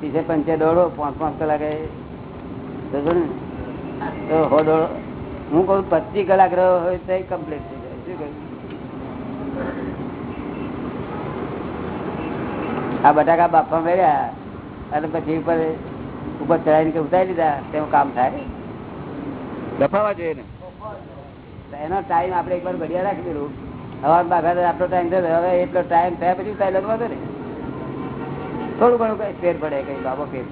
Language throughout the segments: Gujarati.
ત્રીસે પંચે દોડો પાંચ પાંચ કલાકે તો હો દોડો. હું કહું પચીસ કલાક રહ્યો હોય તો કમ્પ્લીટ થઈ જાય. શું કહ્યું? આ બટાકા બાપા મેળ્યા અને પછી ઉપર ઉપર ચડાવીને કે ઉતારી લીધા તેનું કામ થાય દફાવા જોઈએ ને? એનો ટાઈમ આપણે એકવાર ઘડિયા રાખી દીધું. હવા બાઘા આટલો ટાઈમ થયો હવે એટલો ટાઈમ થયા પછી ઉતારી લેતો ને થોડું ઘણું કઈ ફેર પડે કઈ બાબો ફેર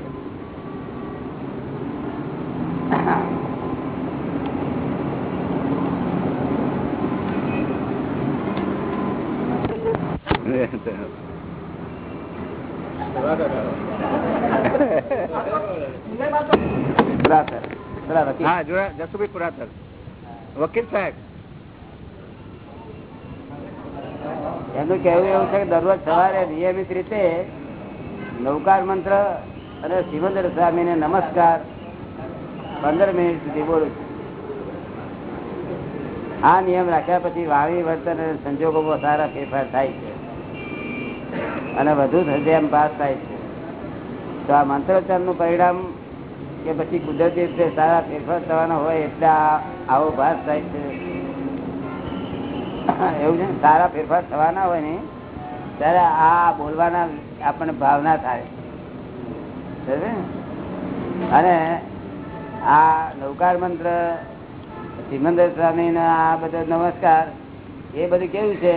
પુરાતન. વકીલ. સાહેબ. એમનું કેવું એવું છે કે દરરોજ સવારે નિયમિત રીતે નૌકાર મંત્ર અને સિમંદર સ્વામીને નમસ્કાર. પંદર મિનિટ સુધી બોલું છું. આ નિયમ રાખ્યા પછી વાવી વર્તન અને સંજોગોમાં સારા ફેરફાર થાય છે. અને વધુ એમ પાસ થાય છે. તો આ મંત્રોચ્ચારનું પરિણામ કે પછી કુદરતી રીતે સારા ફેરફાર થવાના હોય એટલે આવો ભાસ થાય છે. એવું છે ને? સારા ફેરફાર થવાના હોય ને ત્યારે આ બોલવાના આપણને ભાવના થાય. અને આ નૌકાર મંત્ર સિમંદર સ્વામી આ બધો નમસ્કાર એ બધું કેવું છે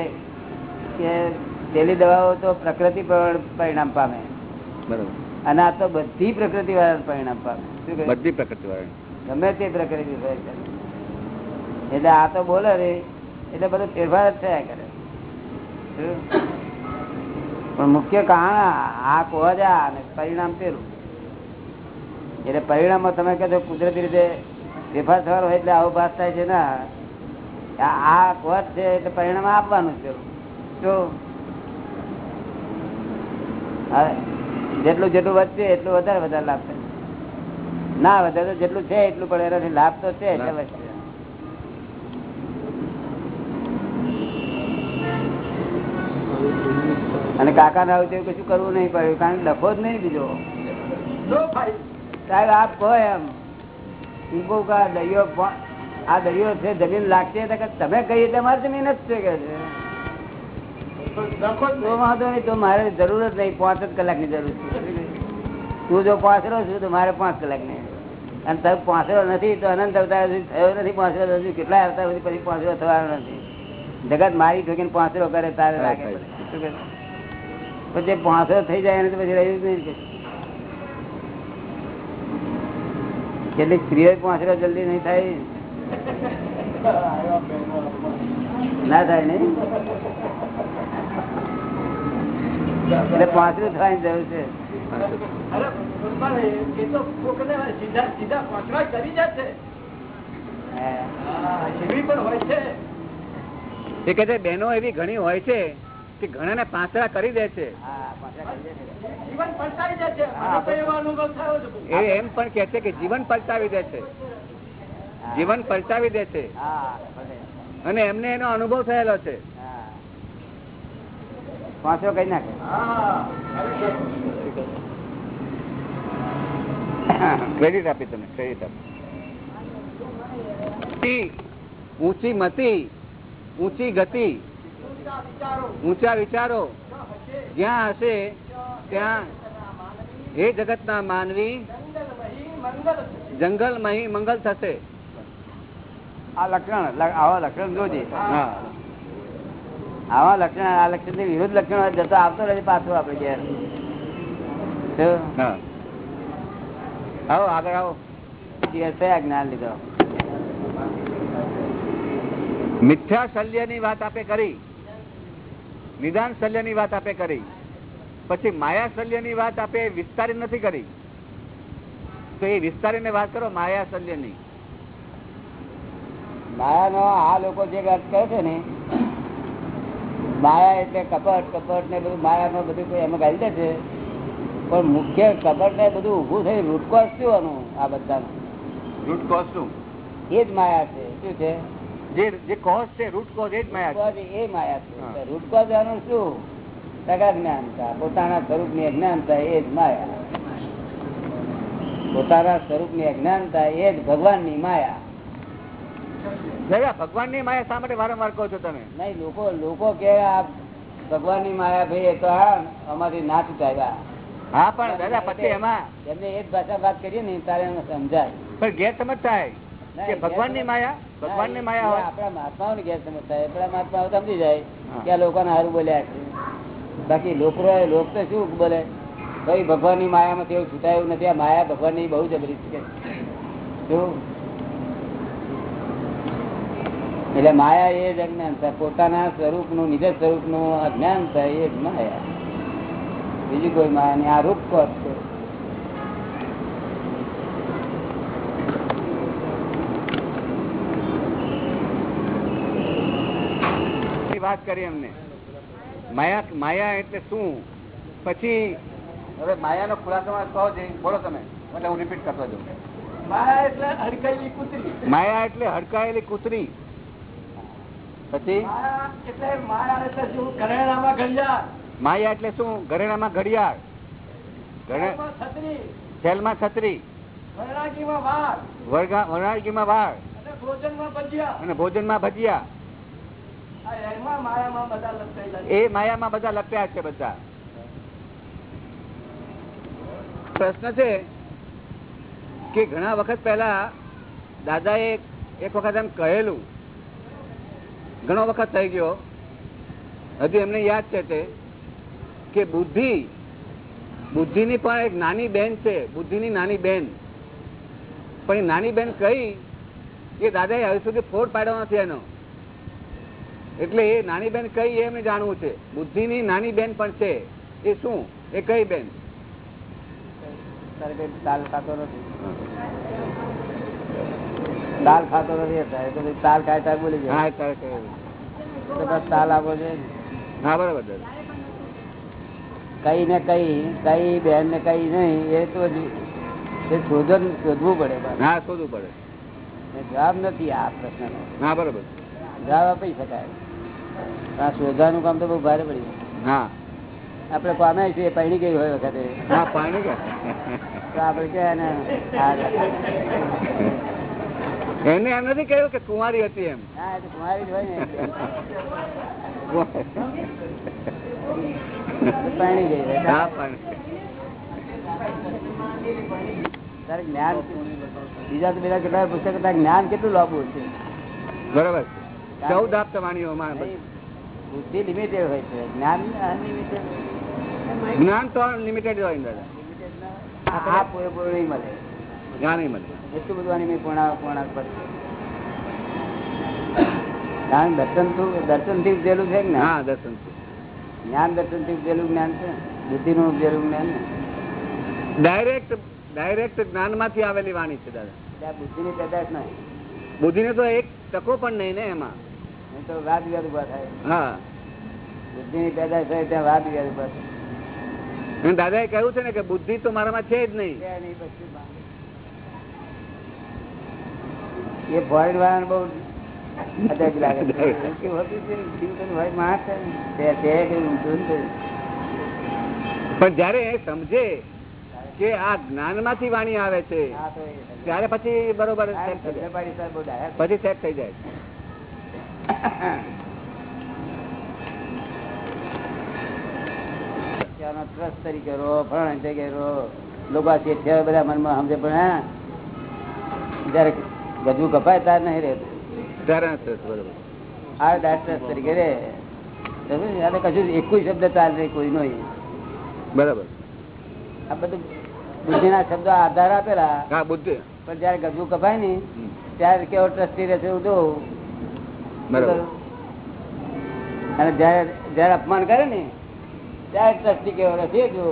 કે પેલી દવાઓ તો પ્રકૃતિ પર- પરિણામ પામે. બરોબર. અને આ તો બધી પ્રકૃતિ વાળા પરિણામ પામે. શું બધી પ્રકૃતિ વાળી ગમે તે પ્રકૃતિ એટલે આ તો બોલે રે એટલે બધું ફેરફાર જ થયા કરે? પણ મુખ્ય કારણ આ કોજા અને પરિણામ પેલું. એટલે પરિણામમાં તમે કહેશો કુદરતી રીતે ફેરફાર થવાનો હોય એટલે આવો ભાસ થાય છે ને. આ- કોજ છે એટલે પરિણામ આપવાનું છે હા, જેટલું જેટલું વધશે એટલું વધારે વધારે લાભ થાય. ના વધારે તો જેટલું છે એટલું પણ એનાથી લાભ તો છે એટલે અને કાકા ના આવું કશું કરવું નહીં પડ્યું કારણ કે ડખો જ નહીં બીજો. સાહેબ આપ કહો એમ. કહું કે દરિયો આ દરિયો છે જમીન લાગશે તમે કહીએ તમારી જમીન જ છે કે છે. વાંધો નહીં તો મારે જરૂર જ નહીં પાંચ જ કલાકની જરૂર છે. તું જો પાછરો છું તો મારે પાંચ કલાકની. અને તમે પાંચરો નથી તો અનંત અવતાર સુધી થયો નથી પાંચરો હજુ કેટલા અવતાર સુધી પછી પાછરો થવાનો નથી. જગત મારી ઠોકીને પાંચરો કરે તારે લાગે શું કહે? પછી પાંચરો થઈ જાય એને તો પછી રહ્યું જ નહીં કેટલીક સ્ત્રીઓ પાંચરો જલ્દી નહીં થાય. ના થાય નહીં? એટલે પાંચરું થવાની જરૂર છે. એ કે છે. બહેનો એવી ઘણી હોય છે કે છે. હા, પાંચરા કરી દે છે. એ એમ પણ કે છે કે જીવન પલટાવી દે છે. જીવન પલટાવી દે છે. અને એમને એનો અનુભવ થયેલો છે. હા. કઈ નાખે. ક્રેડિટ આપી તમે ક્રેડિટ આપી. ઊંચી મતી ઊંચી ગતિ. ઊંચા વિચારો. જ્યાં હશે ત્યાં એ જગતના માનવી જંગલમહી મંગલ થશે. આ લક્ષણ આવા લક્ષણ જોજે. આવા લક્ષણ આ લક્ષણથી વિરુદ્ધ લક્ષણ જતો આવતો રહે પાછો આપડે ઘેર. આવો આગળ આવો. જ્ઞાન લીધો? મિથ્યા શલ્યની વાત આપે કરી. નિદાન શલ્યની વાત આપે કરી. પછી માયા શલ્યની વાત આપે વિસ્તારી નથી કરી. તો એ વિસ્તારીને વાત કરો માયા શલ્યની. માયા નો આ લોકો જે વાત કરે છે ને માયા એટલે કપટ કપટ ને બધું માયા નો બધું કોઈ એમાં ગાલી દે છે. પણ મુખ્ય કપટ ને બધું ઉભું થઈ રૂટકોસ શું આનું આ બધાનું? રૂટ કોઝ શું? એ જ માયા છે. શું છે? જે જે કોઝ છે રૂટ કોઝ એ જ માયા એ માયા હા. છે રૂટકોઝ આનું શું? સગા જ્ઞાનતા. પોતાના સ્વરૂપની અજ્ઞાનતા એ જ માયા. પોતાના સ્વરૂપની અજ્ઞાનતા એ જ ભગવાનની માયા. ભગવાનની માયા શા માટે વારંવાર કહો છો તમે? નહીં લોકો લોકો કે ભગવાનની માયા ભાઈ એ તો હા અમારી ના ચૂકાવ્યા હા પણ દાદા પછી એમાં? એમને એ જ ભાષા વાત કરીએ ને તારે સમજાય. પણ ગેરસમજ થાય. ભગવાનની માયા ભગવાનની માયા હોય. આપણા મહાત્માઓ ની ગેરસમજ થાય. આપણા મહાત્માઓ સમજી જાય કે આ લોકોને સારું બોલ્યા છે. બાકી લોકો લોક તો શું બોલે? ભાઈ ભગવાનની માયામાંથી એવું છૂટાયું નથી. આ માયા ભગવાનની બહુ જબરી છે. એટલે માયા એ જ અજ્ઞાન થાય પોતાના સ્વરૂપનું નિજ સ્વરૂપનું અજ્ઞાનતા એ જ માયા. બીજું કોઈ માયા આ રૂપ કોટ છે ની વાત કરી એમને. માયા માયા એટલે શું? પછી હવે માયાનો ખુલાસો કહો બોલો તમે. એટલે હું રિપીટ કરતો જાઉં. માયા એટલે હડકાયેલી કૂતરી. માયા એટલે હડકાયેલી કૂતરી. પછી? એટલે માયા એટલે શું? ઘરેણામાં ઘડિયાળ. માયા એટલે શું? ઘરેણામાં ઘડિયાળ. જેલમાં છત્રી. વરાળગીમાં વાળ. અને ભોજનમાં ભજીયા. એ માયામાં બધા લપ્યા છે બધા. પ્રશ્ન છે કે ઘણા વખત પહેલા દાદાએ એક વખત એમ કહેલું, ઘણો વખત થઈ ગયો, હજુ એમને યાદ છે તે, કે બુદ્ધિ, બુદ્ધિની પણ એક નાની બેન છે, બુદ્ધિની નાની બેન. પણ એ નાની બેન કઈ એ દાદાએ હજુ સુધી ફોડ પાડ્યો નથી એનો. એટલે એ નાની બેન કઈ એમને જાણવું છે? બુદ્ધિની નાની બેન પણ છે. એ શું? એ કઈ બેન? દાલ ખાતો નથી. દાલ ખાતો નથી અત્યારે. તો પછી તાલ ખાય ત્યારે બોલી જાય તારે કહ્યું. તો બસ તાલ આપો છે હા બરાબર કઈ ને કઈ કઈ બેન ને કઈ નહીં એ તો શોધન શોધવું પડે ના હા શોધવું પડે. જવાબ નથી આ પ્રશ્નનો. હા બરાબર. જવાબ આપી શકાય. આ શોધવાનું કામ તો બહુ ભારે પડી. હા. આપડે પામે છીએ પૈણી ગઈ હોય વખતે. હા પાણી તો આપણે કે એને એમ નથી કહ્યું કે કુંવારી હતી એમ. હા એ તો કુંવારી જ હોય ને. પૈણી ગઈ હા પાણી. તારે જ્ઞાન બીજા તો બધા કેટલા પુસ્તક જ્ઞાન કેટલું લાંબુ છે બરાબર. ચૌદ વાણીઓમાં બુદ્ધિ લિમિટેડ હોય છે. જ્ઞાન જ્ઞાન તો લિમિટેડ હોય દાદા. આ પૂરેપૂરું નહીં મળે. જ્ઞાન નહીં મળે. એટલું બધું આની પૂર્ણા પૂર્ણા પર છે. દર્શન દર્શનથી ઉપજેલું છે કે હા દર્શન જ્ઞાન દર્શનથી ઉપજેલું જ્ઞાન છે? બુદ્ધિ નું ઉપજેલું જ્ઞાન ને ડાયરેક્ટ ડાયરેક્ટ જ્ઞાનમાંથી આવેલી વાણી છે દાદા. બુદ્ધિ ની પેદાશ નહીં. બુદ્ધિને તો એક ટકો પણ નહીં ને એમાં. તો વાદ વિવાદ ઊભા થાય હા બુદ્ધિ ની પેદાશ થાય ત્યાં વાદ વિવાદ ઊભા થાય અને દાદાએ કહ્યું છે ને કે બુદ્ધિ તો મારામાં છે જ નહીં. એ ફોરેન વાળા બહુ લાગે છે? માણસ છે તે-. પણ જયારે એ સમજે કે આ જ્ઞાનમાંથી વાણી આવે છે ત્યારે પછી બરોબર. પછી સેટ થઈ જાય ટ્રસ્ટ તરીકે રહો ફલાણા જગ્યાએ રહો. લોકો શેઠિયા બધા મનમાં સમજે પણ હા જયારે ગજવું કપાય ત્યારે નહીં રહેતું. ત્યારે બરોબર. આ ટ્રસ્ટ તરીકે રે સમજ્યું? કશું એકુય શબ્દ ચાલે નહીં કોઈનો બરાબર. આ બધું બુદ્ધિના શબ્દો આધાર આપેલા. બુદ્ધિ. પણ જયારે ગજવું કપાય ને ત્યારે કેવો ટ્રસ્ટી રહેશે હું જોઉં અને જયારે જયારે અપમાન કરે ને ત્યારે ટ્રસ્ટી કેવો રહેશે જો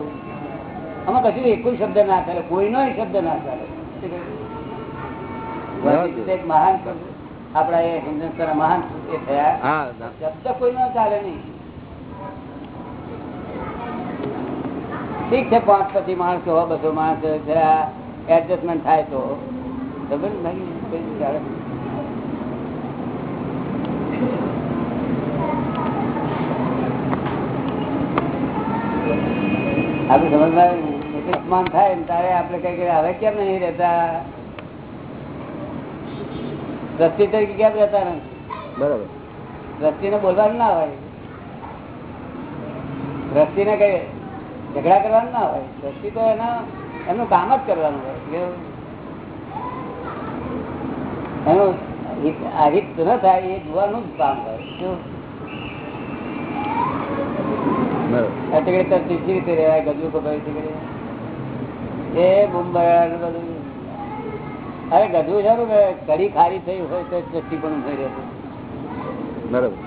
આમાં કશું એક શબ્દ ના ચાલે કોઈનો શબ્દ ના ચાલે. મહાન આપડા એ હિન્દુસ્તાન મહાન એ થયા. શબ્દ કોઈનો ચાલે નહીં. ઠીક છે પાંચ પછી માણસ બધો માણસ જરા એડજસ્ટમેન્ટ થાય તો. ખબર ને ભાઈ ચાલે? આપણે સમજમાં આવે ને? થાય ને તારે આપડે કઈ કઈ હવે કેમ નહીં રહેતા? દ્રષ્ટિ તરીકે કેમ રહેતા નથી? બરાબર. દ્રષ્ટિને બોલવાનું ના હોય. દ્રષ્ટિને કઈ ઝઘડા કરવાનું ના હોય. દ્રષ્ટિ તો એના એનું કામ જ કરવાનું હોય? એનું હિત- અહિત ન થાય એ જોવાનું જ કામ હોય. શું? બરાબર. આ તે ઘડી તો સીધી રીતે રહેવાય ગજુ કપાય એ મુંબઈ બધું. અરે ગજુ છે કે કઢી ખારી થઈ હોય તો દ્રષ્ટિ પણ થઈ રહે બરાબર.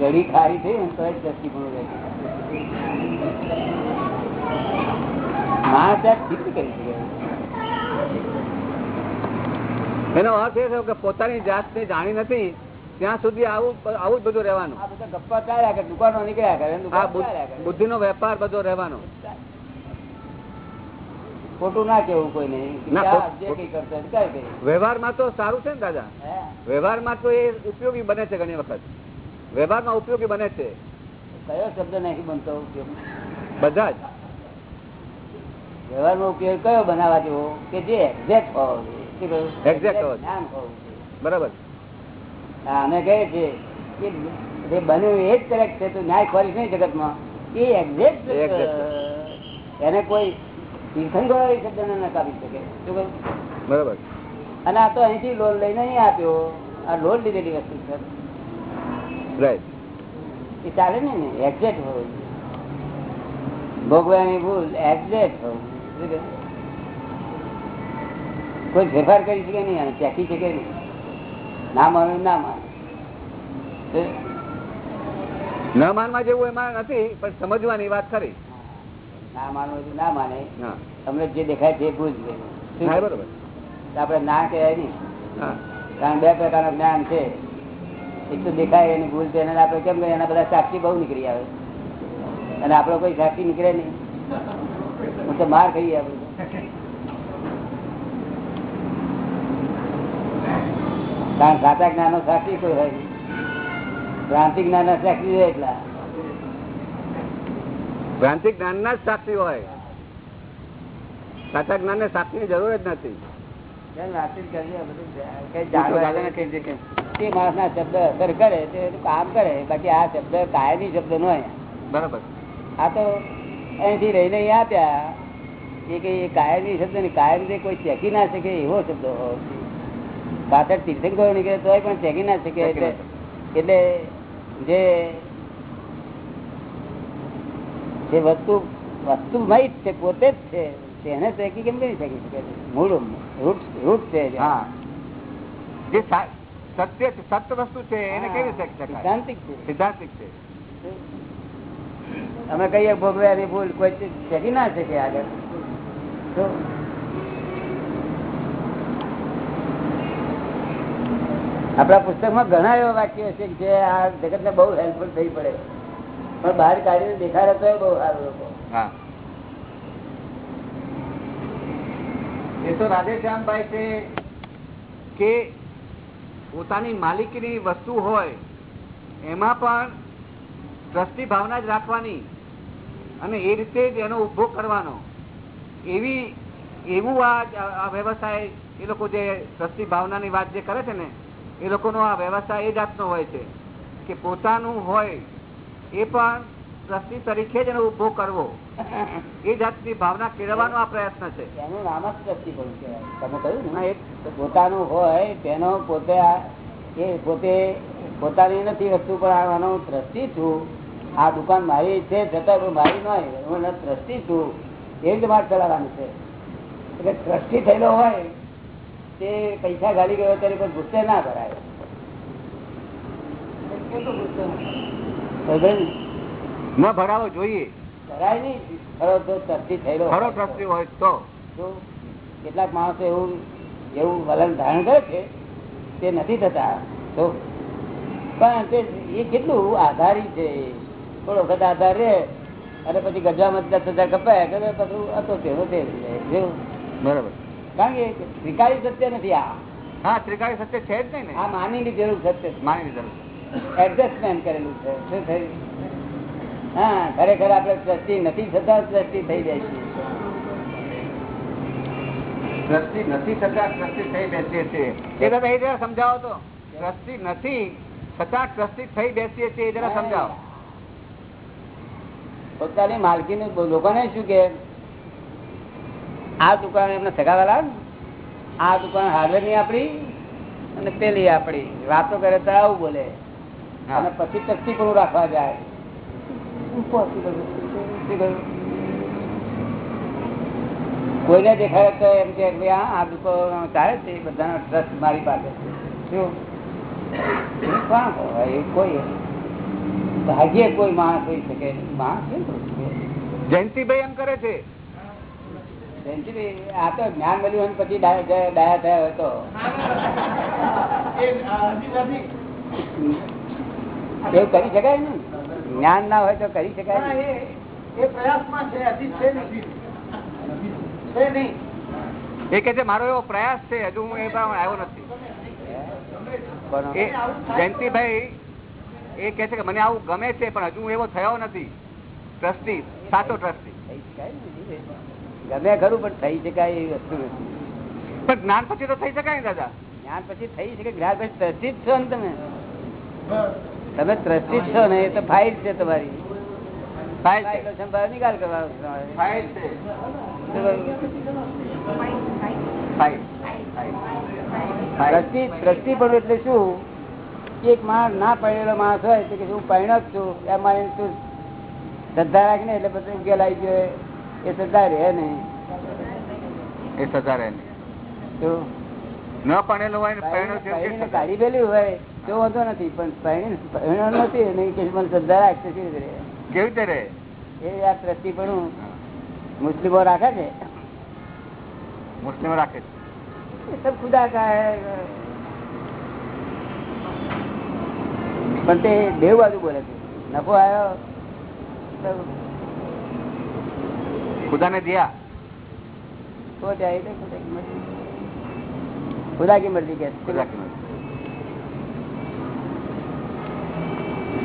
ઘડી ખારી થઈ ને તો દ્રષ્ટિ પણ માણસ ત્યાં ચિત્ત કરી શકે એનો અર્થ એ થયો કે પોતાની જાતને જાણી નથી ત્યાં સુધી આવું આવું જ બધું રહેવાનું. ગપ્પા ચાલ્યા કરે દુકાનો નીકળ્યા કરે. બુદ્ધિ નો વેપાર બધો રહેવાનો. ખોટું ના કેવું કોઈ નહીં. વ્યવહારમાં તો સારું છે ને દાદા? વ્યવહારમાં તો એ ઉપયોગી બને છે ઘણી વખત. વ્યવહારમાં ઉપયોગી બને છે. કયો શબ્દ નથી બનતો બધા જ. વ્યવહારનો ઉપયોગ કયો બનાવવા જેવો? કે જે એક્ઝેક્ટ હોવો જોઈએ. બરાબર. અમે કહીએ છીએ કે જે બન્યું એ જ કરેક્ટ છે તો ન્યાય ખોરી નહીં જગતમાં. એ એક્ઝેક્ટ એને કોઈ તીર્થંકર શબ્દ શબ્દને નકારી શકે. શું કહ્યું બરાબર. અને આ તો અહીંથી લોન લઈને અહીં આપ્યો. આ લોન લીધેલી વસ્તુ છે. રાઈટ એ ચાલે ને ને એક્ઝેક્ટ હોવું ભોગવાની ભૂલ એક્ઝેક્ટ હોવું? કોઈ ફેરફાર કરી શકે નહીં અને ચેકી શકે નહીં? ના માનો ના માનો. ના માનવા જેવું એમાં નથી પણ સમજવાની વાત ખરી. ના માનવું ના માને. તમને જે દેખાય છે એ ભૂલ જ ગયું. શું હા, કહ્યું? બરાબર. આપણે ના કહેવાય નહીં કારણ બે પ્રકારનું જ્ઞાન છે. એક તો દેખાય એની ભૂલ છે એને આપણે કેમ કહીએ, એના બધા સાક્ષી બહુ નીકળી આવે. અને આપણો કોઈ સાક્ષી નીકળે નહીં. હું તો માર ખાઈએ આપણે. કારણ સાચા જ્ઞાન નો સાક્ષી કોઈ હોય નહીં. જ્ઞાન ના સાક્ષી હોય એટલા. ભ્રાંતિ જ્ઞાન ના જ સાક્ષી હોય. સાચા જ્ઞાન ને સાક્ષી ની જરૂર જ નથી. તે માણસ ના શબ્દ અસર કરે તે કામ કરે. બાકી આ શબ્દ કાયમી શબ્દ નો બરાબર. આ તો અહીંથી રહીને આપ્યા. એ કઈ કાયમી શબ્દ નહીં કાયમ કોઈ ચેકી ના શકે એવો શબ્દ જોઈએ. પાછળ તીર્થંકરો નીકળે તોય પણ ચેકી ના શકે એટલે એટલે જે જે વસ્તુ વસ્તુમય જ છે પોતે જ છે તેને ચેકી કેમ કરી શકી શકે? મૂળ રૂટ રૂટ છે જે. હા. જે સત્ય છે, સત્ય વસ્તુ છે એને કેવી શકી શકાય? સિદ્ધાંતિક છે. સિદ્ધાંતિક છે. અમે કહીએ ભોગવ્યાની ભૂલ કોઈ ચેકી ના શકે આગળ. આપણા પુસ્તકમાં ઘણા એવા વાક્યો છે જે આ જગત ને બહુ હેલ્પફુલ થઈ પડે. પણ બહાર કાઢીને દેખાડે તો બહુ સારું લોકો. એ તો રાધેશ્યામભાઈ છે કે પોતાની માલિકીની વસ્તુ હોય એમાં પણ ટ્રસ્ટી ભાવના જ રાખવાની અને એ રીતે જ એનો ઉપભોગ કરવાનો. એવી એવું આ આ વ્યવસાય એ લોકો જે ટ્રસ્ટી ભાવનાની વાત જે કરે છે ને એ લોકોનો આ વ્યવસાય એ જાતનો હોય છે કે પોતાનું હોય એ પણ ટ્રસ્ટી તરીકે જ એનો ઉપભોગ કરવો. એ જાતની ભાવના કેળવવાનો આ પ્રયત્ન છે. એનું નામ જ ટ્રસ્ટી પણ તમે કહ્યું ને પોતાનું હોય તેનો પોતે એ પોતે પોતાની નથી વસ્તુ, પણ આવવાનો ટ્રસ્ટી છું. આ દુકાન મારી છે, છતાં પણ મારી નહીં હું એને ટ્રસ્ટી છું. એ જ મારે ચલાવવાનું છે. એટલે ટ્રસ્ટી થયેલો હોય તે પૈસા ગાડી ગયો ત્યારે કોઈ ગુસ્સે ના ભરાય ન ભરાવો જોઈએ. ભરાય નહીં? ખરો તો ટ્રસ્ટી થયેલો ખરો હોય. ટ્રસ્ટી હોય તો. કેટલાક માણસો એવું એવું વલણ ધારણ કરે છે તે નથી થતા. તો પણ તે એ કેટલું આધારી છે? થોડો વખત આધાર રહે અને પછી ગજામાં દસ હજાર કપાય પછી હતો તેનો તે. બરાબર. કારણ કે સ્વીકારી સત્ય નથી? આ. હા ત્રિકાળી સત્ય છે જ નહીં આ માની જરૂર સત્ય છે. માની લીધેલું એડજસ્ટમેન્ટ કરેલું છે. શું થયું? હા ખરેખર આપણે ટ્રસ્ટી નથી થતા ટ્રસ્ટી થઈ જાય છે. દ્રષ્ટિ નથી થતા દ્રષ્ટિ થઈ બેસીએ છીએ. એ તમે એ જરા સમજાવો તો. દ્રષ્ટિ નથી છતાં દ્રષ્ટિ થઈ બેસીએ છીએ એ જરા સમજાવો. પોતાની માલકી લોકોને શું કે? આ દુકાન એમને સગાવેલા આ દુકાન હાર્ડવેરની આપડી અને પેલી આપડી વાતો કરે તો આવું બોલે. અને પછી ટક્કી પણ રાખવા જાય? કોઈને દેખાડે તો એમ કે ભાઈ આ દુકાન ચાલે છે એ બધાનો ટ્રસ્ટ મારી પાસે છે. શું? કોણ હોય? એ કોઈ ભાગ્યે કોઈ માણસ હોઈ શકે. માણસ કેમ જયંતિભાઈ એમ કરે છે આ તો જ્ઞાન મળ્યું પછી ડાયા થયા- ડાયા થયા હોય તો. એવું કરી શકાય ને? જ્ઞાન ના હોય તો કરી શકાય. એ કે છે મારો એવો પ્રયાસ છે હજુ હું એ પણ આવ્યો નથી. જયંતિભાઈ એ કે છે કે મને આવું ગમે છે પણ હજુ હું એવો થયો નથી. ટ્રસ્ટી સાચો ટ્રસ્ટી. ગમે ખરું પણ થઈ શકાય એવી વસ્તુ નથી. પણ જ્ઞાન પછી તો થઈ શકાય ને દાદા? જ્ઞાન પછી થઈ શકે જ્ઞાન પછી ત્રસ્તી છો ને તમે? તમે ત્રસ્તી છો ને એ તો ફાઇલ છે તમારી. નિકાલ કરવાનો એટલે શું? કે એક માણસ ના પડેલો માણસ હોય તો કે હું પરિણત છું. એમ શ્રદ્ધા રાખીને એટલે પછી ઉકેલાઈ આવી ગયો એ શ્રદ્ધા રહે નહીં એ શ્રદ્ધા રહે ન. ભણેલો હોય કાઢી પેલી હોય તો વાંધો નથી પણ ભણ્યો નથી કેવી રીતે રહે? એ આ મુસ્લિમો રાખે છે. મુસ્લિમો રાખે છે. એ સબ ખુદા કા પણ તે દેવ બાજુ બોલે છે. નફો આવ્યો તો ખુદાને દિયા તો જાય એટલે ખુદા કી મરજી ખુદા કી મરજી કે છે. ખુદા કી મરજી.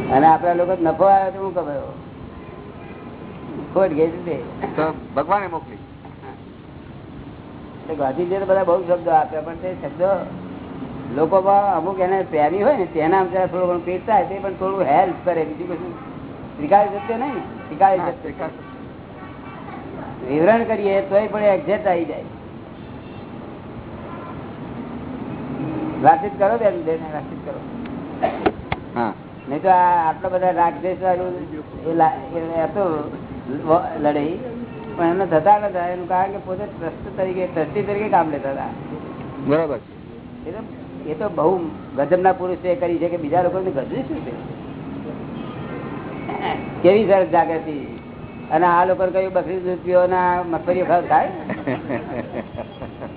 અને આપડા લોકો નફો આવ્યો તો હું ખબર ખોટ ગઈ છે તે. તો ભગવાને મોકલી તે ગાંધીજીએ તો બધા બહુ શબ્દો આપ્યા પણ તે શબ્દો લોકોમાં અમુક એને પ્રેમી હોય ને તેના જરા થોડું ઘણું પેટ થાય તે પણ થોડું હેલ્પ કરે બીજું કશું સ્વીકારી શકते નહીં સ્વીકારી હા, શકते સ્વીકાર. વિવરણ કરીએ તોય પણ એક્ઝેક્ટ આવી જાય. વાતચીત કરો બેન બેન વાતચીત કરો. હા. નહીં તો આટલા બધા રાગદેશ વાળું હતું લડાઈ પણ એમને થતા નતા એનું કારણ કે પોતે ટ્રસ્ટ તરીકે ટ્રસ્ટી તરીકે કામ લેતા હતા. બરાબર. એ તો એ તો બહુ ગજબના પુરુષે કરી છે કે બીજા લોકોને ગજવી શું છે? કેવી સરસ જાગૃતિ. અને આ લોકો કહ્યું, બકરી દૂધ પીવો ના મગફળી ભાવ થાય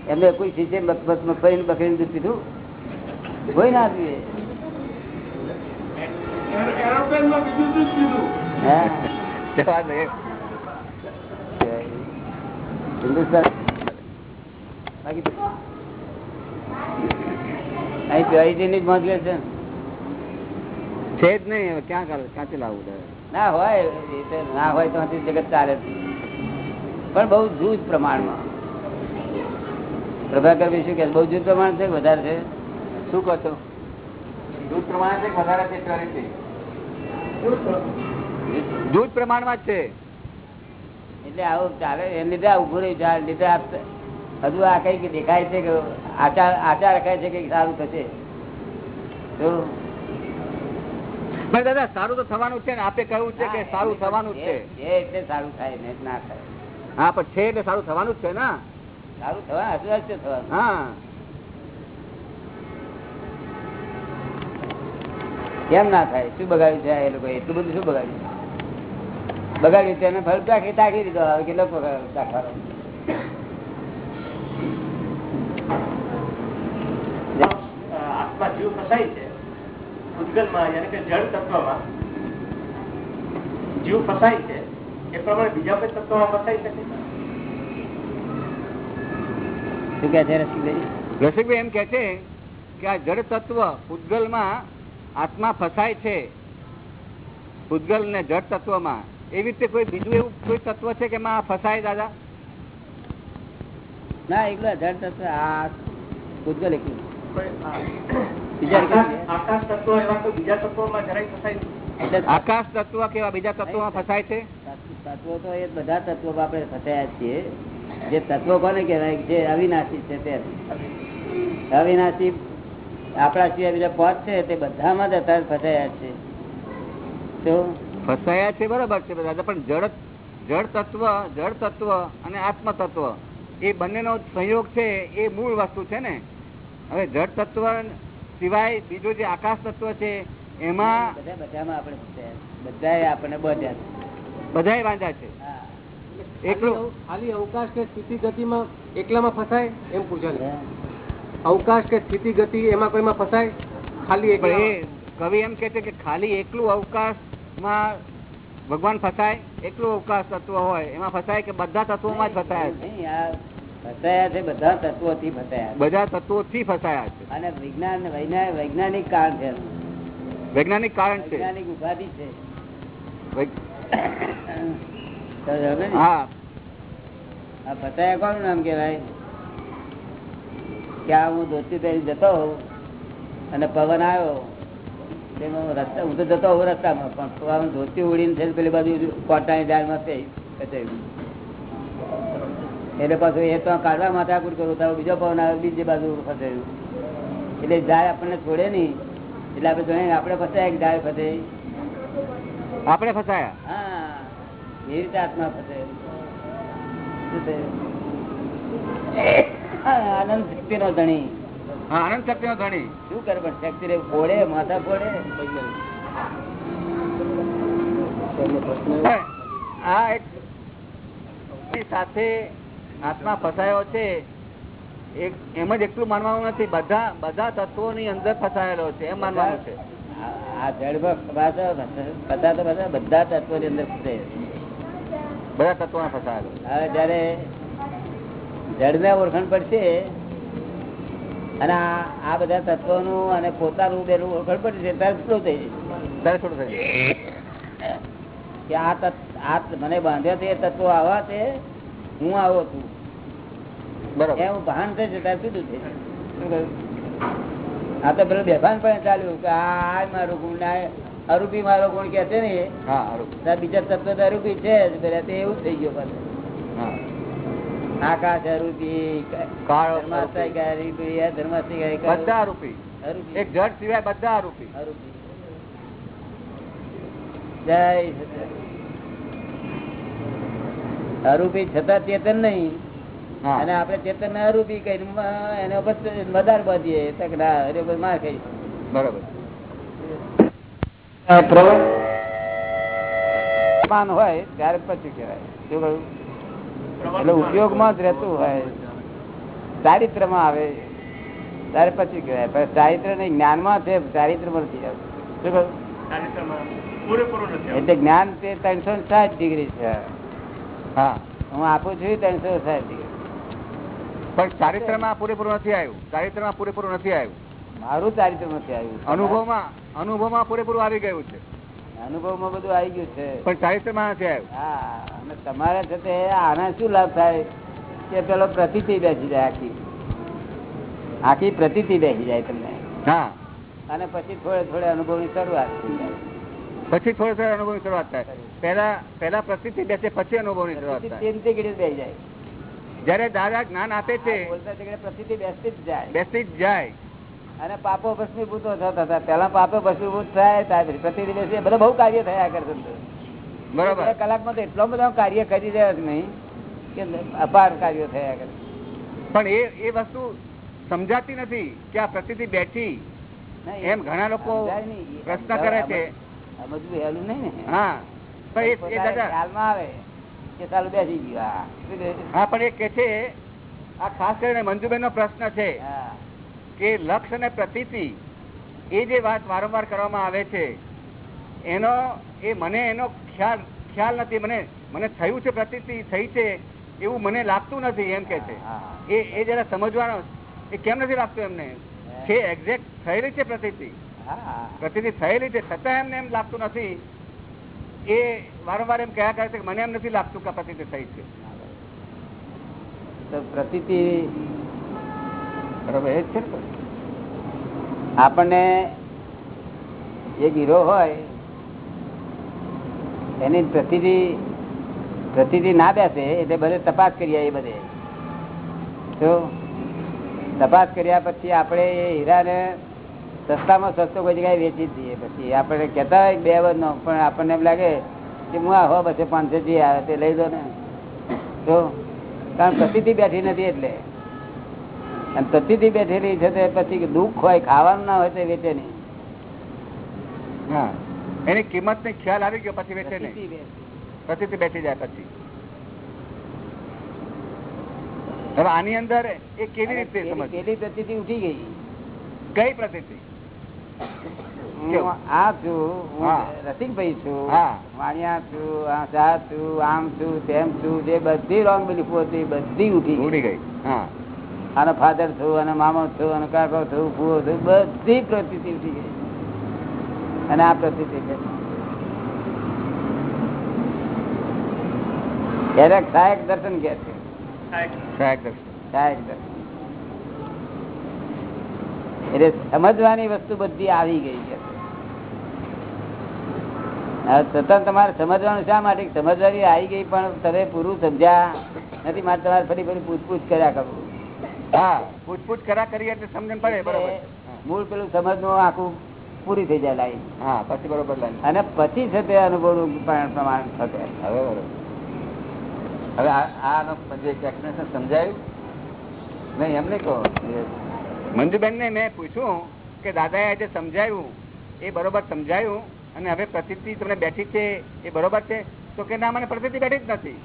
એમને કોઈ શીશે મગફળી બકરી દૂધ પીધું? કોઈ ના. હિન્દુસ્તાન. અહીં પ્યોરિટી ની જ મોજ લે છે. જ નહીં ક્યાં ક્યાંથી લાવવું? ના હોય ના હોય તો જગત ચાલે પણ બહુ જૂજ પ્રમાણમાં. પ્રભાકર ભાઈ શું કે બહુ જૂજ પ્રમાણ છે વધારે છે? શું કહો છો? જૂજ પ્રમાણ છે કે વધારે છે જૂજ દૂધ પ્રમાણમાં જ છે. એટલે આવું ચાલે. એને લીધે ઉભું રહ્યું ચાલે લીધે હજુ આ કઈ દેખાય છે કે આચાર આચાર રખાય છે કે સારું થશે. તો પણ દાદા સારું તો થવાનું છે ને આપે કહ્યું છે કે સારું થવાનું છે. છે એટલે સારું થાય ને ના થાય. હા પણ છે એટલે સારું થવાનું જ છે ને. સારું થવાનું હજુ હશે થવાનું. હા. કેમ ના થાય? શું બગાડ્યું છે એ લોકો? એટલું બધું શું બગાડ્યું બગાડ્યું તેને ફળ તાકી તાકી દીધો હવે કેટલો બગાડ્યો આત્મા જીવ ફસાય છે? ઉદ્ગલમાં યાની કે જળ તત્વમાં જીવ ફસાય છે એ પ્રમાણે બીજા કોઈ તત્વમાં ફસાઈ શકે? શું કે છે રસિકભાઈ? રસિકભાઈ એમ કે છે કે આ જળ તત્વ પૂતગલમાં આત્મા ફસાય છે પૂતગલ ને જળ તત્વમાં. એવી રીતે કોઈ બીજું એવું કોઈ તત્વ છે કે એમાં ફસાય દાદા? ના એકલા જળ તત્વ આ પૂતગલ એકલું. પણ આ બીજા આકાશ એકલું. એવા કોઈ બીજા તત્વોમાં જરાય ફસાય આકાશ તત્વ કેવા બીજા તત્વોમાં ફસાય છે? તત્વો તો એ બધા તત્વો આપણે ફસાયા છીએ. જે તત્વો કોને કહેવાય? જે અવિનાશી છે તે. અવિનાશી આપણા સિવાય બીજા પોત છે તે બધામાં જ અત્યારે ફસાયા છે. તો? ફસાયા છે બરાબર છે દાદા પણ જળ જળ તત્વ જળ તત્વ અને આત્મ તત્વ એ બંનેનો સંયોગ છે એ મૂળ વસ્તુ છે ને. હવે જળ તત્વ સિવાય બીજું જે આકાશ તત્વ છે એમાં બધા બધામાં આપણે બધા બોધ્યા વાંધા છે. એકલું ખાલી અવકાશ કે સ્થિતિ ગતિમાં એકલામાં ફસાય? એમ પૂછે અવકાશ કે સ્થિતિ ગતિ એમાં કોઈમાં ફસાય? ખાલી એક કવિ એમ કે છે કે ખાલી એકલું અવકાશમાં ભગવાન ફસાય? એકલું અવકાશ તત્વ હોય એમાં ફસાય કે બધા તત્વોમાં જ ફસાય નહીં, ફસાયા છે બધા ફસાયા. બધા તત્વોથી ફસાયા છે અને વિજ્ઞાન વૈજ્ઞાનિક કારણ છે વૈજ્ઞાનિક કારણ છે વૈજ્ઞાનિક ઉપાધિ? હા ફસાયા કોનું નામ કેવાય કે આ હું ધોતી પહેરી જતો હોઉં અને પવન આવ્યો તેમાં રસ્તા હું તો જતો હોઉં રસ્તામાં પણ પવન ધોતી ઉડીને છે પેલી બાજુ કોટાની દાળમાં ફસાયું. એટલે પાછું એ તો કાઢવા માથાકૂટ કરો તો બીજો પવન આવે બીજી બાજુ ફસાયું એટલે જાય આપણને છોડે નહીં. એટલે આપણે જોઈએ આપણે ફસાય કે જાય ફસે? આપણે ફસાયા? હા. એ રીતે આત્મા ફસે. આનંદ શક્તિ નો ધણી. હા આનંદ શક્તિ નો ધણી. શું કરે પણ શક્તિ રે? ફોડે માથા ફોડે. આ એક સાથે આત્મા ફસાયો છે એમ જ એટલું માનવાનું નથી. બધા બધા તત્વોની અંદર ફસાયેલો છે એમ માનવાનું છે. આ ફસાતો ફસાતો ફસાતો બધા તત્વો ની અંદર ફસે બધા તત્વો ફસાયેલો. હવે જયારે જળને ઓળખાણ પડશે અને આ બધા તત્વો નું અને પોતાનું બેનું ઓળખાણ પડશે ત્યારે શું થઈ જશે? ત્યારે થોડું થઈ જશે? કે આ તત્વ આ મને બાંધ્યા એ તત્વો આવા છે હું આવો છું. બરોબર. ભાન થઈ જતા શું છે આ તો પેલું બેભાન પણ ચાલ્યું કે આ મારું ગુણ ને અરૂપી મારો ગુણ કે છે ને બીજા શબ્દ તો અરૂપી છે જ પેલા તે એવું થઈ ગયો પાછું. આકાશ અરૂપી અરૂપી, બધા અરૂપી એક જળ સિવાય બધા આરોપી. અરૂપી જય સચિદાનંદ. અરૂપી છતાં ચેતન નહીં. અને આપડે ચેતન ને અરૂપી કઈ એને મદાર બાંધીએ માર ખાઈ બરોબર. માન હોય ત્યારે પછી કહેવાય. શું કહ્યું? એટલે ઉપયોગમાં જ રહેતું હોય. ચારિત્રમાં આવે. ત્યારે પછી કહેવાય. પણ ચારિત્ર જ્ઞાન જ્ઞાનમાં છે ચારિત્ર નથી આવતું. શું કહ્યું? ચારિત્રમાં પૂરેપૂરું નથી આવતું. એટલે જ્ઞાન તે ત્રણસો સાઠ ડિગ્રી છે. હા. હું આપું છું ત્રણસો સાહેબ પણ ચારિત્રમાં પૂરેપૂરું નથી આવ્યું. ચારિત્રમાં પૂરેપૂરું નથી આવ્યું. મારું ચારિત્ર નથી આવ્યું અનુભવમાં અનુભવમાં પૂરેપૂરું આવી ગયું છે. અનુભવમાં બધું આવી ગયું છે. પણ ચારિત્રમાં નથી આવ્યું. હા અને તમારા સાથે આના શું લાભ થાય? કે પેલો પ્રતિથી બેસી જાય આખી. આખી પ્રતિથી બેસી જાય તમને. હા. અને પછી થોડે થોડે અનુભવની શરૂઆત થઈ જાય. પછી થોડો થોડે અનુભવની શરૂઆત થાય. પહેલા પહેલા પ્રસિદ્ધિ બેસે પછી બેસી જાય. જયારે દાદા જ્ઞાન આપે છે બેસતી જ જાય. બેસી જ જાય. અને પાપો ભસ્મીભૂત થતા હતા પેલા પાપો ભસ્મીભૂત થાય પ્રતિથી બેસી બધા બહુ કાર્ય થયા કરશે બરોબર. કલાકમાં તો એટલો બધો કાર્ય કરી રહ્યા જ નહીં કે અપાર કાર્યો થયા કરે. પણ એ એ વસ્તુ સમજાતી નથી કે આ પ્રતિથી બેઠી. એમ ઘણા લોકો પ્રશ્ન કરે છે. આ બધું હેલું નહીં ને. હા. પણ એ- એ પોતાને દાદા ખ્યાલમાં આવે કે ચાલુ બેસી ગયું આ. શું કહે? હા પણ એ કે છે આ ખાસ કરીને મંજુબેન નો પ્રશ્ન છે કે લક્ષ અને પ્રતીતિ એ જે વાત વારંવાર કરવામાં આવે છે એનો એ મને એનો ખ્યાલ ખ્યાલ નથી. મને મને થયું છે પ્રતીતિ થઈ છે એવું મને લાગતું નથી એમ કે છે. એ એ જરા સમજવાનો એ કેમ નથી લાગતું એમને? છે એક્ઝેક્ટ થયેલી છે પ્રતીતિ. હા. થયેલી છે છતાં એમને એમ લાગતું નથી એ વારંવાર એમ કયા કરે છે મને એમ નથી લાગતું કે પ્રતિ થઈ છે. તો પ્રતીતિ બરોબર એ જ છે આપણને એક હીરો હોય, એની પ્રતિથી પ્રતિથી ના બેસે એટલે બધે તપાસ કરીએ એ બધે. તો તપાસ કર્યા પછી આપણે એ હીરાને સસ્તામાં સસ્તો કોઈ જગ્યાએ વેચી દઈએ. પછી આપણે કહેતા હોય બે નો પણ આપણને એમ લાગે કે હું આ હો બસે પાંચસો જે આવે તે લઈ દો ને. તો કારણ પ્રતિથી બેઠી નથી એટલે. અને પ્રતિથી બેઠેલી છે તે પછી દુઃખ હોય ખાવાનું ના હોય તો વેચે નહીં. હા. એની કિંમત ને ખ્યાલ આવી ગયો પછી વેચે નહીં. પ્રતિથી બેઠી. જાય પછી. હવે આની અંદર એ કેવી રીતે પેલી પ્રતિથી ઉઠી ગઈ. કઈ પ્રતિથી? હું આ છું હું રસિકભાઈ છું વાણિયા છું આ છું આમ છું તેમ છું જે બધી રોંગ બિલીફો હતી બધી ઉઠી ઉડી ગઈ હા. ફાધર છું અને મામો છું અને કાકો છું ફુવો છું બધી પ્રતિથી ઉઠી ગઈ. અને આ પ્રતિથી છે. ક્યારેક સહાયક દર્શન કે છે. સહાયક દર્શન. સહાયક દર્શન. એટલે સમજવાની વસ્તુ બધી આવી ગઈ છે. છતાં તમારે સમજવાનું શા માટે? સમજવાની આવી ગઈ પણ તમે પૂરું સમજ્યા નથી મારે તમારે ફરી ફરી પૂછપૂછ કર્યા કરવું હા પૂછપૂછ કર્યા કરીએ એટલે સમજણ પડે બરોબર. મૂળ પેલું સમજનું આખું પૂરી થઈ જાય લાઈન. હા પછી બરોબર લાઈન અને પછી છે તે અનુભવનું પણ પ્રમાણ થશે. હવે બરોબર. હવે આ- આનો જે સમજાયું? નહીં એમ નહીં કહો. મંજુબેન ને મેં પૂછ્યું કે દાદા આજે સમજાયું. એ બરોબર સમજાયું અને હવે પ્રતિતિ તમને બેઠી છે. એ બરોબર છે. તો કે ના મને પ્રતિતિ બેઠી જ નથી.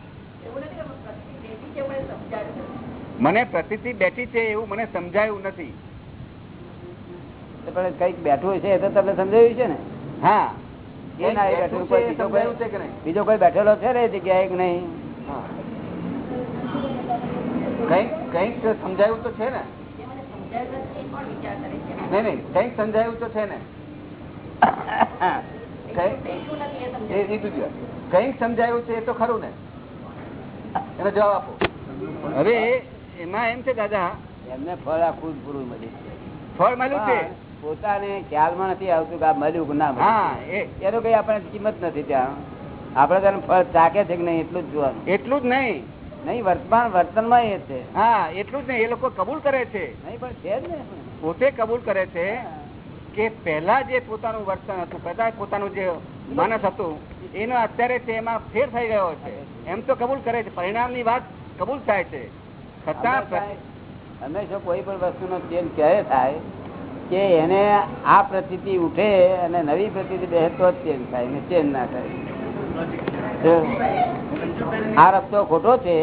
મને પ્રતિતિ બેઠી છે એવું મને સમજાયું નથી. પણ કંઈક બેઠું છે એ તો તમને સમજાયું છે ને? હા. એ ના એ બેઠું બીજો સમજાયું છે કે કોઈ નહીં? બીજો કોઈ બેઠેલો છે ને એ જગ્યાએ કે નહીં? કંઈક કંઈક સમજાયું તો છે ને? નહીં નહીં કંઈક સમજાયું તો છે ને. કંઈક સમજાયું છે એ તો ખરું ને. એનો જવાબ આપો. હવે એમાં એમ છે દાદા એમને ફળ આખું જ પૂરું મળ્યું ફળ મળ્યું છે? પોતાને ખ્યાલમાં નથી આવતું કે આ મળ્યું કે ના હા મળ્યું એ. એનો કઈ આપણે કિંમત નથી ત્યાં. આપણે તેને ફળ ચાકે છે કે નહીં એટલું જ જોવાનું. એટલું જ નહીં. નહીં વર્તમાન વર્તનમાં એ છે. હા એટલું જ નહીં એ લોકો કબૂલ કરે છે. નહીં પણ છે જ ને. પોતે કબૂલ કરે છે કે પહેલા જે પોતાનું વર્તન હતું પહેલા પોતાનું જે માનસ હતું એનો અત્યારે છે એમાં ફેર થઈ ગયો છે. એમ તો કબૂલ કરે છે. પરિણામની વાત કબૂલ થાય છે. છતાં હંમેશા કોઈ પણ વસ્તુનો ચેન્જ ક્યારે થાય કે એને આ પ્રતિતિ ઉઠે અને નવી પ્રતિતિ બે તો જ ચેન્જ થાય ને ચેન્જ ના થાય. આ રસ્તો ખોટો છે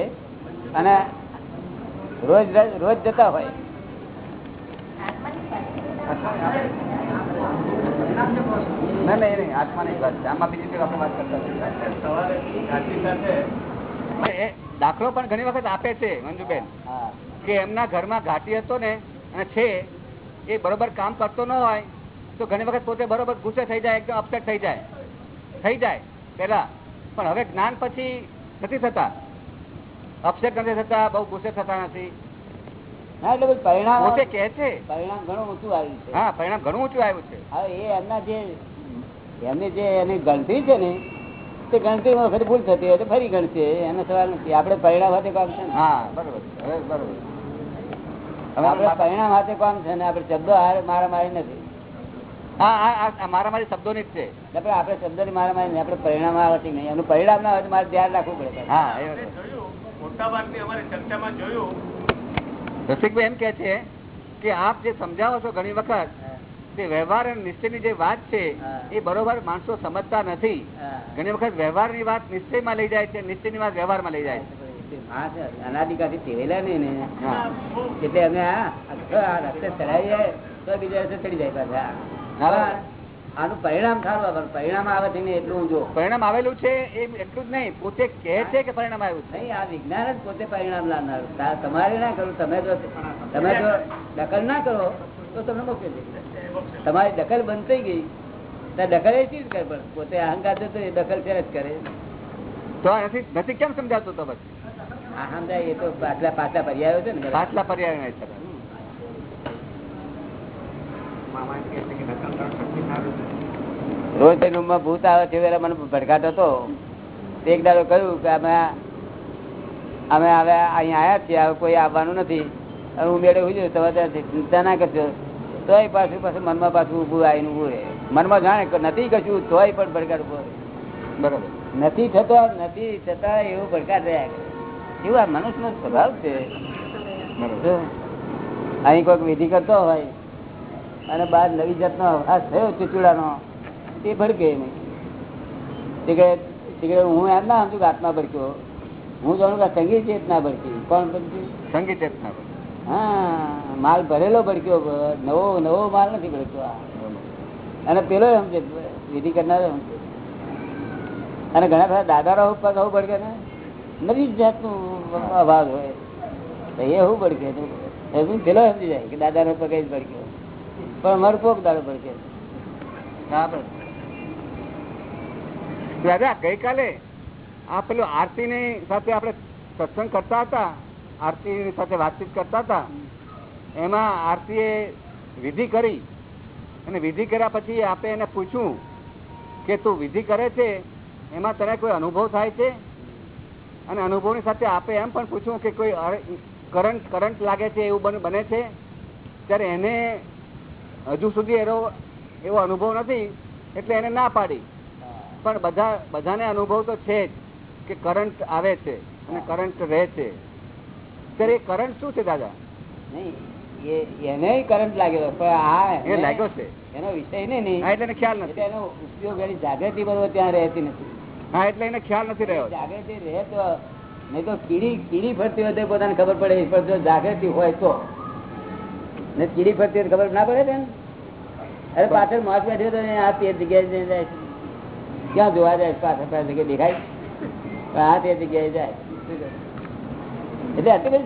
અને રોજ રોજ જતા હોય. ના ના એ નહીં આત્માની જ વાત છે. આમાં બીજી આપણે વાત કરતા નથી. સવારે ગાંધી સાથે એ દાખલો પણ ઘણી વખત આપે છે મંજુબેન કે એમના ઘરમાં ઘાટી હતો ને અને છે એ બરોબર કામ કરતો ન હોય તો ઘણી વખત પોતે બરોબર ગુસ્સે થઈ જાય એકદમ અપસેટ થઈ જાય. થઈ જાય પેલા પણ હવે જ્ઞાન પછી નથી થતા. અપસેટ નથી થતા બહુ ગુસ્સે થતા નથી. ના એટલે પરિણામ પોતે કહે છે. પરિણામ ઘણું ઊંચું આવ્યું છે. હા પરિણામ ઘણું ઊંચું આવ્યું છે. હા એ એમના જે એમની જે એની ગણતરી છે ને તે ગણતરીમાં વખત ભૂલ થતી હોય તો ફરી ગણશે એનો સવાલ નથી. આપણે પરિણામ હાથે કામ છે હા બરોબર બરોબર હવે આપણે આપણે પરિણામ હાથે કામ છે ને આપણે શબ્દો હારે મારા મારી નથી. હા હા આ મારા મારી શબ્દોની જ છે. આપણે શબ્દોની મારા મારી નહીં આપણે પરિણામ આવતી નહીં. એનું પરિણામ ના હોય તો મારે ધ્યાન રાખવું પડે હા રસિકભાઈ એમ કે છે કે આપ જે સમજાવો છો ઘણી વખત તે વ્યવહાર અને નિશ્ચયની જે વાત છે એ બરોબર માણસો સમજતા નથી. ઘણી વખત વ્યવહારની વાત નિશ્ચયમાં લઈ જાય છે નિશ્ચયની વાત વ્યવહારમાં લઈ જાય છે. હા અનાદિકાથી ટેવેલા ને એટલે અમે આ રસ્તે ચડાવીએ તો બીજા રસ્તે ચડી જાય પાછા. આનું પરિણામ સારું પરિણામ આવે છે ને એટલું જો. પરિણામ આવેલું છે એ એટલું જ નહીં પોતે કહે છે કે પરિણામ આવ્યું છે? નહીં આ વિજ્ઞાન જ પોતે પરિણામ લાવનાર તમારે ના કરવું તમે જો તમે જો દખલ ના કરો તો તમને મોકલી દે. તમારી દખલ બંધ થઈ ગઈ તો દખલ એ ચીજ કરે પણ પોતે અહંકાર તો એ દખલ છે જ કરે. તો નથી નથી કેમ સમજાતો તો બસ આ સમજાય એ તો પાછલા પાછલા પર્યાયો છે ને. પાછલા પર્યાય છે. રોજ તે રૂમમાં ભૂત આવે છે મને ભડકાટ હતો. તે એક દાડો કહ્યું કે અમે અમે હવે અહીંયા આવ્યા છીએ હવે કોઈ આવવાનું નથી. હું મેળે હું તમે ત્યાં ચિંતા ના કરશો તોય પાછું પાછું મનમાં પાછું ઊભું આવીને ઊભું રહે. મનમાં જાણે નથી કશું તોય પણ ભડકાટ ઊભો. બરોબર. નથી થતો નથી થતા એવું ભડકાટ રહ્યા એવું આ મનુષ્યનો સ્વભાવ છે? અહીં કોઈક વિધિ કરતો હોય અને બાર નવી જાતનો અવાજ થયો ચીચુડાનો એ ભડકે નહીં. કહે હું એમ ના સમજુ કે આત્મા ભડક્યો. હું જાણું કે સંગીત ચેતના ભડકી. કોણ ભડકી સંગીત ચેતના હા માલ ભરેલો ભડક્યો નવો નવો માલ નથી ભડક્યો આ. અને પેલો સમજે વિધિ કરનારો સમજે અને ઘણા બધા દાદારો ઉપર આવું ભડકે ને નવી જાતનું અભાવ હોય. એ શું ભડકે પેલો સમજી જાય કે દાદાનો પગ જ ભડક્યો. પણ મારો કોક દાડો પડશે દાદા ગઈકાલે આ પેલું આરતી ની સાથે આપણે સત્સંગ કરતા હતા આરતી સાથે વાતચીત કરતા હતા, એમાં આરતી વિધિ કરી અને વિધિ કર્યા પછી આપે એને પૂછ્યું કે તું વિધિ કરે છે? એમાં તને કોઈ અનુભવ થાય છે? અને અનુભવની સાથે આપે એમ પણ પૂછ્યું કે કોઈ કરંટ કરંટ લાગે છે એવું બને છે? ત્યારે એને હજુ સુધી એનો એવો અનુભવ નથી એટલે એને ના પાડી. પણ બધા બધાને અનુભવ તો છે જ કે કરંટ આવે છે અને કરંટ રહે છે. ત્યારે એ કરંટ શું છે દાદા? એને કરંટ લાગ્યો પણ આ લાગ્યો છે. એનો વિષય નહીં નહીં એટલે એને ખ્યાલ નથી. એનો ઉપયોગ એની જાગૃતિ બધો ત્યાં રહેતી નથી. હા એટલે એને ખ્યાલ નથી રહ્યો. જાગૃતિ રહે તો નહીં તો કીડી કીડી ફરતી હોય તો પોતાને ખબર પડે પણ જો જાગૃતિ હોય તો. ને કીડી ફરતી ખબર ના પડે બેન? અરે પાછળ માસ બેઠી તો આ તે જગ્યાએ જાય. ક્યાં જોવા જાય પાછળ પાછળ જગ્યાએ દેખાય? પણ આ તે જગ્યાએ જાય. એટલે અત્યારે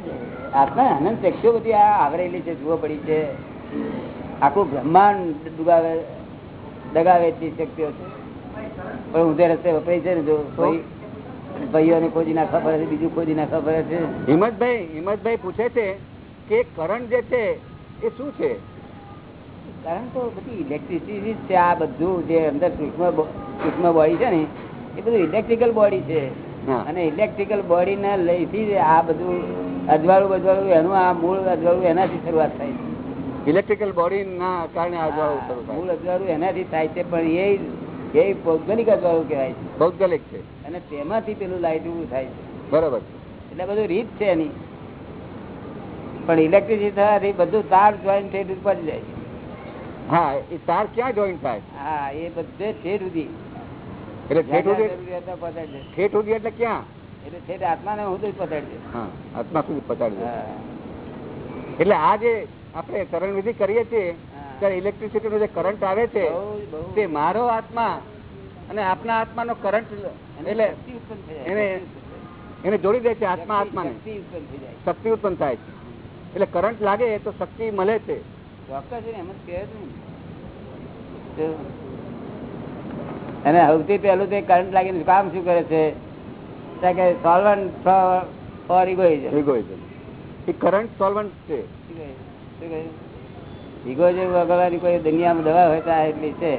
આત્મા આનંદ શક્તિઓ બધી આ આવરેલી છે જુઓ પડી છે. આખું બ્રહ્માંડ ડુગાવે દગાવે તે શક્તિઓ છે. પણ ઊંધે રસ્તે વપરાય છે ને જો કોઈ ભાઈઓને ખોજી ના ખબર છે બીજું ખોજી ના ખબર છે. હિંમતભાઈ હિંમતભાઈ પૂછે છે કે કરણ જે છે એ શું છે? કારણ તો બધી ઇલેક્ટ્રિસિટી છે આ બધું જે અંદર સૂક્ષ્મ સૂક્ષ્મ બોડી છે ને એ બધું ઇલેક્ટ્રિકલ બોડી છે. અને ઇલેક્ટ્રિકલ બોડી ના લઈથી આ બધું અજવાળું બજવાળું એનું આ મૂળ અજવાળું એનાથી શરૂઆત થાય છે. ઇલેક્ટ્રિકલ બોડી ના કારણે થાય મૂળ અજવાળું એનાથી થાય છે પણ એ એ ભૌગોલિક અજવાળું કહેવાય છે. ભૌગોલિક છે. અને તેમાંથી પેલું લાઈટ ઉભું થાય છે. બરોબર એટલે બધું રીત છે એની. પણ ઇલેક્ટ્રિસિટી થવાથી બધું તાર જોઈન્ટ થઈ પડી જાય હા એ તાર ક્યાં જોઈન્ટ થાય? હા એ બધે ઠેઠ સુધી. એટલે ઠેઠ સુધી જ્યાં જરૂરિયાત હોય પહોંચાડી દે. ઠેઠ સુધી એટલે ક્યાં? એટલે ઠેઠ આત્માને હું તો પહોંચાડી હા આત્મા સુધી પહોંચાડી એટલે આ જે આપણે તરણ વિધિ કરીએ છીએ ત્યારે ઇલેક્ટ્રિસિટી નો જે કરંટ આવે છે તે મારો આત્મા અને આપના આત્માનો કરંટ એટલે. એને એને જોડી દે છે આત્મા આત્માને. શક્તિ ઉત્પન્ન થાય છે. એટલે કરંટ લાગે તો શક્તિ મળે છે. અને સૌથી પહેલું તે કરંટ લાગીને કામ શું કરે છે? ત્યાં કે સોલ્વન્ટ ફોર ઇગોઇઝમ એ કરંટ સોલ્વન્ટ છે. ઇગોઇઝમ વગરવાની કોઈ દુનિયામાં દવા હોય તો એટલી છે.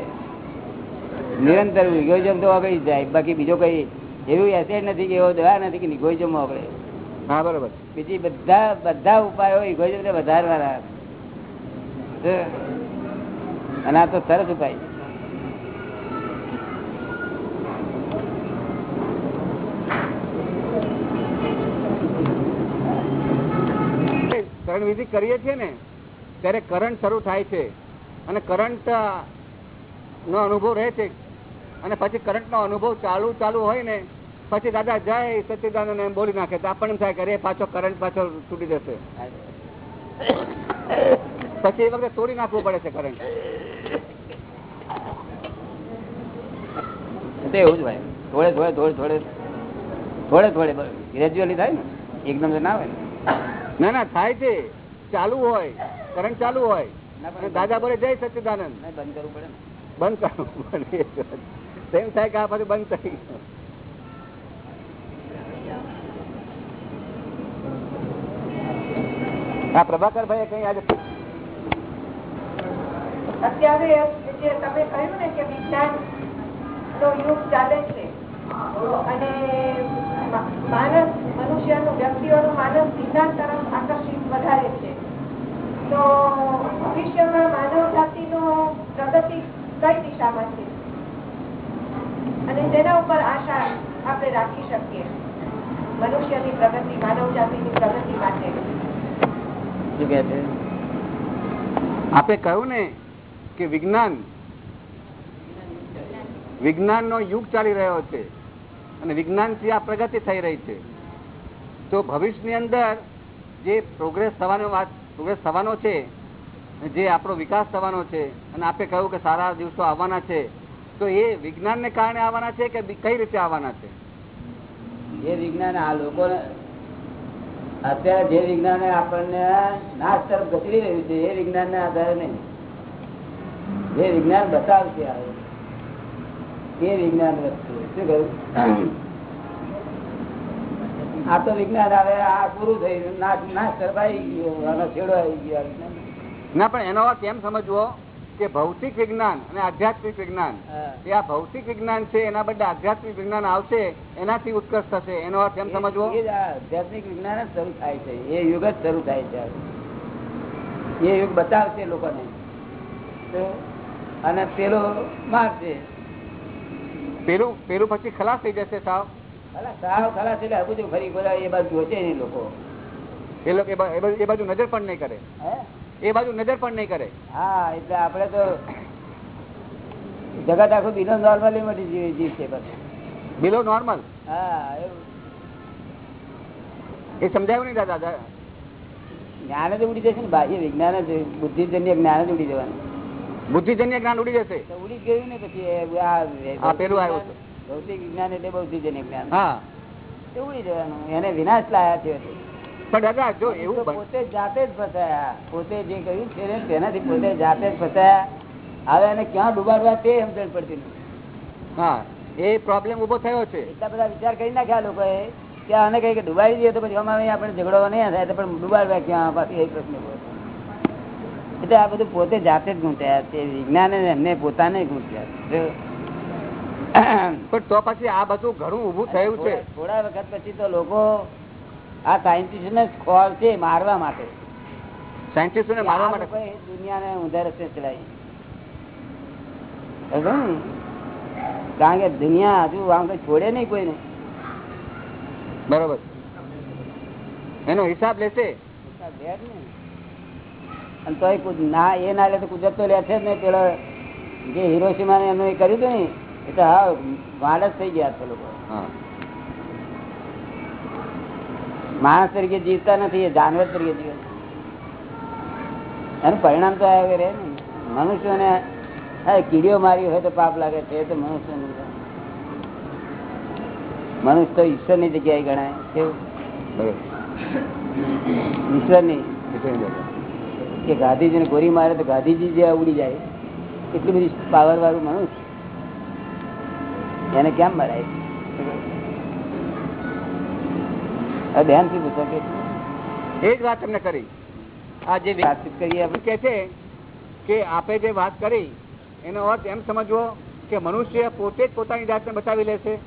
નિરંતર ઇગોઇઝમ તો ઓગળી જાય. બાકી બીજો કઈ એવું એસેડ નથી કે એવો દવા નથી કે ઇગોઇઝમ ઓગળે. હા બરોબર. બીજી બધા બધા ઉપાયો ઇગોઇઝમ ને વધારવાના. અને આ તો સરસ ઉપાય. કરણ વિધિ કરીએ છીએ ને ત્યારે કરંટ શરૂ થાય છે. અને કરંટ નો અનુભવ રહે છે. અને પછી કરંટ નો અનુભવ ચાલુ ચાલુ હોય ને પછી દાદા જય સચિદાનંદ એમ બોલી નાખે તો આપણને થાય કે રે પાછો કરંટ પાછો તૂટી જશે. પછી એ વખતે તોડી નાખવું પડે છે કરંટ એવું જ ભાઈ થોડે થોડે થોડે થોડે થોડે થોડે ગ્રેજ્યુઅલી થાય ને? એકદમ ના આવે ના? ના થાય છે. ચાલુ હોય. કરંટ ચાલુ હોય. દાદા બોલે જય સચિદાનંદ. બંધ કરવું પડે બંધ કરવું પડે. એમ થાય કે આ પાછું બંધ થઈ ગયું. આ પ્રભાકરભાઈ કઈ આજે અત્યારે જે તમે કહ્યું ને કે વિજ્ઞાન નો યુગ ચાલે છે, અને માનસ, મનુષ્યનું, વ્યક્તિઓનું માનસ વિજ્ઞાન તરફ આકર્ષિત વધારે છે. તો ભવિષ્યમાં માનવ જાતિનો પ્રગતિ કઈ દિશામાં છે? અને તેના ઉપર આશા આપણે રાખી શકીએ. મનુષ્યની પ્રગતિ માનવ જાતિની પ્રગતિ માટે. શું કે છે. આપે કહ્યું ને કે વિજ્ઞાન વિજ્ઞાન નો યુગ ચાલી રહ્યો છે અને વિજ્ઞાનથી આ પ્રગતિ થઈ રહી છે. તો ભવિષ્યની અંદર જે પ્રોગ્રેસ થવાનો વાત પ્રોગ્રેસ થવાનો છે જે આપણો વિકાસ થવાનો છે અને આપે કહ્યું કે સારા દિવસો આવવાના છે તો એ વિજ્ઞાનને કારણે આવવાના છે કે કઈ રીતે આવવાના છે? એ વિજ્ઞાન આ લોકો અત્યારે જે વિજ્ઞાન આપણને નાશ તરફ ગચડી રહ્યું છે, એ વિજ્ઞાન ને આધારે નહીં. જે વિજ્ઞાન બતાવશે એ વિજ્ઞાન શું કહ્યું? આ તો વિજ્ઞાન આવે આ પૂરું થઈ નાશ નાશ તરફ આવી ગયો. છેડો આવી ગયો ના, પણ એનો કેમ સમજવો કે ભૌતિક વિજ્ઞાન અને આધ્યાત્મિક વિજ્ઞાન એ આ ભૌતિક વિજ્ઞાન છે એના બદલે આધ્યાત્મિક વિજ્ઞાન આવશે એનાથી ઉત્કર્ષ થશે. એનો અર્થ એમ સમજવો? આધ્યાત્મિક વિજ્ઞાન જ શરૂ થાય છે. એ યુગ જ શરૂ થાય છે. એ યુગ બતાવશે લોકોને. તો અને પેલો મારશે પેલું પેલું પછી ખલાસ થઈ જશે સાવ? ખલાસ સાવ ખલાસ એટલે હજુ ફરી બધા એ બાજુ જોશે નહીં લોકો. એ બાજુ નજર પણ નહીં કરે. હે? એ બાજુ નજર પણ નહીં કરે. હા એટલે આપણે તો જગત આખું બિલો નોર્મલી મળી જીવ છે બિલો નોર્મલ હા એ સમજાયું નહીં દાદા જ્ઞાન જ ઉડી જશે ને બાહ્ય વિજ્ઞાન જ બુદ્ધિજન્ય જ્ઞાન જ ઉડી જવાનું. બુદ્ધિજન્ય જ્ઞાન ઉડી જશે? ઉડી ગયું ને પછી આ પેલું આવ્યું ભૌતિક વિજ્ઞાન એટલે બૌદ્ધિજન્ય જ્ઞાન. હા. ઉડી જવાનું. એને વિનાશ લાયા છે. પણ દાદા જો એવું પોતે જાતે જ ફસાયા. પોતે જે કહ્યું છે ને તેનાથી પોતે જાતે જ ફસાયા. હવે એને ક્યાં ડુબાડવા તે સમજણ પડતી નથી. હા એ પ્રોબ્લેમ ઊભો થયો છે. એટલા બધા વિચાર કરી નાખ્યા લોકોએ કે આને કઈ ડુબાડી દઈએ તો પછી આપણે ઝઘડો નહીં થાય તો પણ ડુબાડવા ક્યાં? પાછી એ પ્રશ્ન એટલે આ બધું પોતે જાતે જ ગૂંથ્યા છે. વિજ્ઞાન એમને પોતાને ગૂંથ્યા પણ તો પછી આ બધું ઘણું ઉભું થયું છે. થોડા વખત પછી તો લોકો આ સાયન્ટિસ્ટ ને છે મારવા માટે. સાયન્ટિસ્ટોને મારવા માટે? દુનિયાને ઊંધા રસ્તે ચલાવી. કારણ કે દુનિયા હજુ આમ કઈ છોડે નહીં કોઈને. બરોબર. એનો હિસાબ લેશે. લે જ ને. અને તોય ના એ ના લે તો કુદરત તો લે છે ને. પેલો જે હિરોશીમા ને એમનું એ કર્યું હતું ને એ તો હા વાડ થઈ ગયા છે લોકો. હા. માણસ તરીકે જીવતા નથી, એ જાનવર તરીકે જીવે એનું પરિણામ તો આવે રે મનુષ્યને કીડીઓ મારી હોય તો પાપ લાગે છે તો મનુષ્ય મનુષ્ય તો ઈશ્વરની જગ્યાએ ગણાય. કેવું? ઈશ્વરની. કે ગાંધીજીને ગોરી મારે તો ગાંધીજી જે ઉડી જાય, એટલી બધી પાવર વાળું મનુષ્ય. એને કેમ મરાય? ધ્યાનથી પૂછો કે એ જ વાત તમને કરી. આ જે વાતચીત કરીએ આપણે. કે છે કે આપે જે વાત કરી એનો અર્થ એમ સમજવો કે મનુષ્ય પોતે જ પોતાની જાતને બચાવી લેશે.